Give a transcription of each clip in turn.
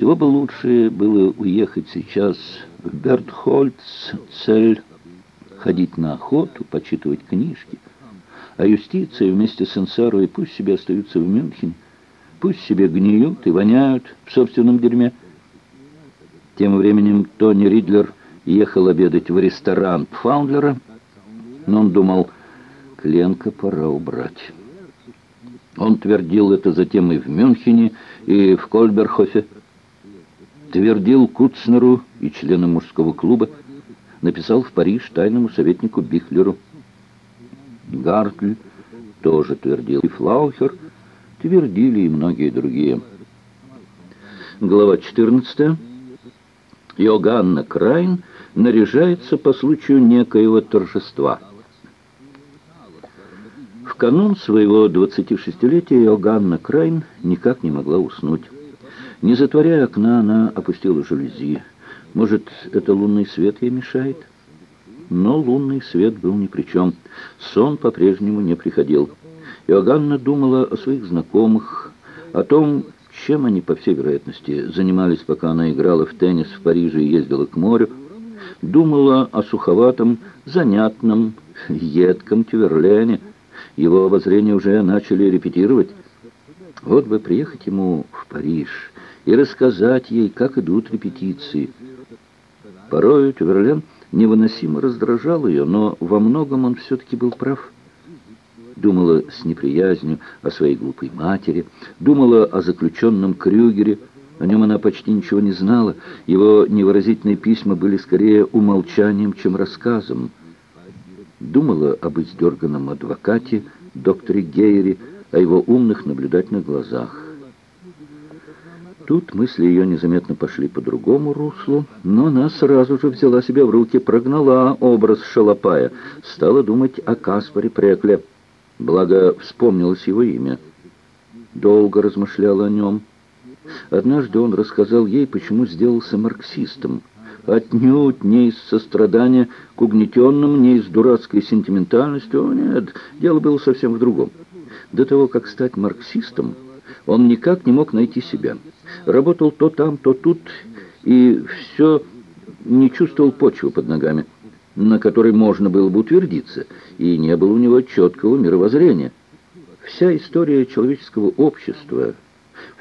Всего бы лучше было уехать сейчас в Бертхольц, цель ходить на охоту, почитывать книжки. А юстиция вместе с Инсарой пусть себе остаются в Мюнхене, пусть себе гниют и воняют в собственном дерьме. Тем временем Тони Ридлер ехал обедать в ресторан Пфаундлера, но он думал, Кленка пора убрать. Он твердил это затем и в Мюнхене, и в Кольберхофе. Твердил Куцнеру и членам мужского клуба, написал в Париж тайному советнику Бихлеру. Гартль тоже твердил, и Флаухер твердили и многие другие. Глава 14. Йоганна Крайн наряжается по случаю некоего торжества. В канун своего 26-летия Йоганна Крайн никак не могла уснуть. Не затворяя окна, она опустила жалюзи. Может, это лунный свет ей мешает? Но лунный свет был ни при чем. Сон по-прежнему не приходил. Иоганна думала о своих знакомых, о том, чем они, по всей вероятности, занимались, пока она играла в теннис в Париже и ездила к морю. Думала о суховатом, занятном, едком Тюверлене. Его обозрение уже начали репетировать. Вот бы приехать ему в Париж и рассказать ей, как идут репетиции. Порой Тюверлен невыносимо раздражал ее, но во многом он все-таки был прав. Думала с неприязнью о своей глупой матери, думала о заключенном Крюгере, о нем она почти ничего не знала, его невыразительные письма были скорее умолчанием, чем рассказом. Думала об издерганном адвокате, докторе Гейере, о его умных наблюдательных глазах. Тут мысли ее незаметно пошли по другому руслу, но она сразу же взяла себя в руки, прогнала образ Шалопая, стала думать о Каспаре Прекле. Благо, вспомнилось его имя. Долго размышляла о нем. Однажды он рассказал ей, почему сделался марксистом. Отнюдь не из сострадания к угнетенным, не из дурацкой сентиментальности. О, нет, дело было совсем в другом. До того, как стать марксистом, он никак не мог найти себя. Работал то там, то тут, и все не чувствовал почвы под ногами, на которой можно было бы утвердиться, и не было у него четкого мировоззрения. Вся история человеческого общества,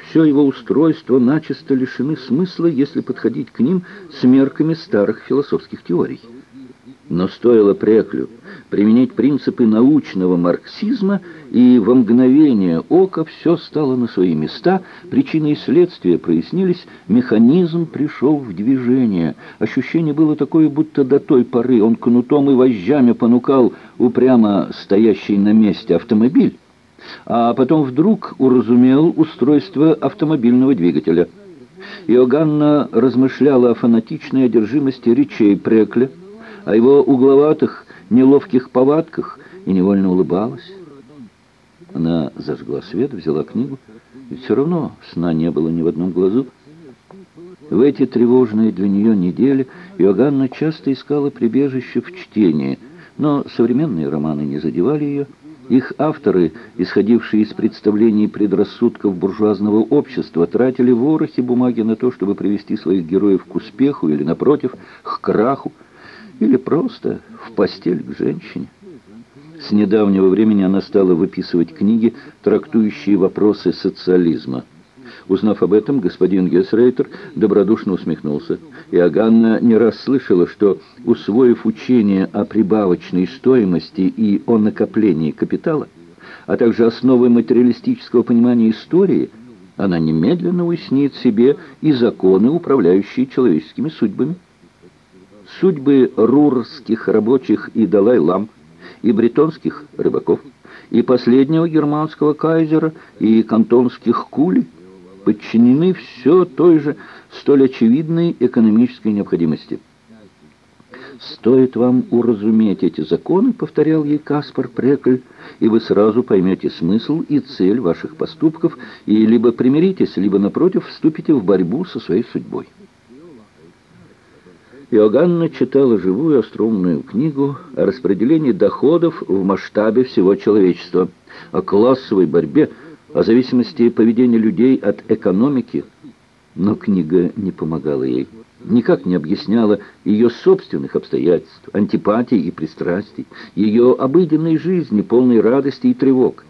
все его устройство начисто лишены смысла, если подходить к ним с мерками старых философских теорий. Но стоило Преклю применить принципы научного марксизма, и во мгновение ока все стало на свои места, причины и следствия прояснились, механизм пришел в движение. Ощущение было такое, будто до той поры он кнутом и вожжами понукал упрямо стоящий на месте автомобиль, а потом вдруг уразумел устройство автомобильного двигателя. Иоганна размышляла о фанатичной одержимости речей Прекля, о его угловатых, неловких повадках и невольно улыбалась. Она зажгла свет, взяла книгу, и все равно сна не было ни в одном глазу. В эти тревожные для нее недели Иоганна часто искала прибежище в чтении, но современные романы не задевали ее. Их авторы, исходившие из представлений предрассудков буржуазного общества, тратили ворохи бумаги на то, чтобы привести своих героев к успеху или, напротив, к краху, или просто в постель к женщине. С недавнего времени она стала выписывать книги, трактующие вопросы социализма. Узнав об этом, господин Гесрейтер добродушно усмехнулся. И Аганна не раз слышала, что, усвоив учение о прибавочной стоимости и о накоплении капитала, а также основы материалистического понимания истории, она немедленно уяснит себе и законы, управляющие человеческими судьбами судьбы рурских рабочих и Далай-лам, и бретонских рыбаков, и последнего германского кайзера, и кантонских кулей подчинены все той же столь очевидной экономической необходимости. «Стоит вам уразуметь эти законы, — повторял ей Каспар Прекль, — и вы сразу поймете смысл и цель ваших поступков, и либо примиритесь, либо, напротив, вступите в борьбу со своей судьбой». Иоганна читала живую остроумную книгу о распределении доходов в масштабе всего человечества, о классовой борьбе, о зависимости поведения людей от экономики. Но книга не помогала ей, никак не объясняла ее собственных обстоятельств, антипатий и пристрастий, ее обыденной жизни, полной радости и тревог.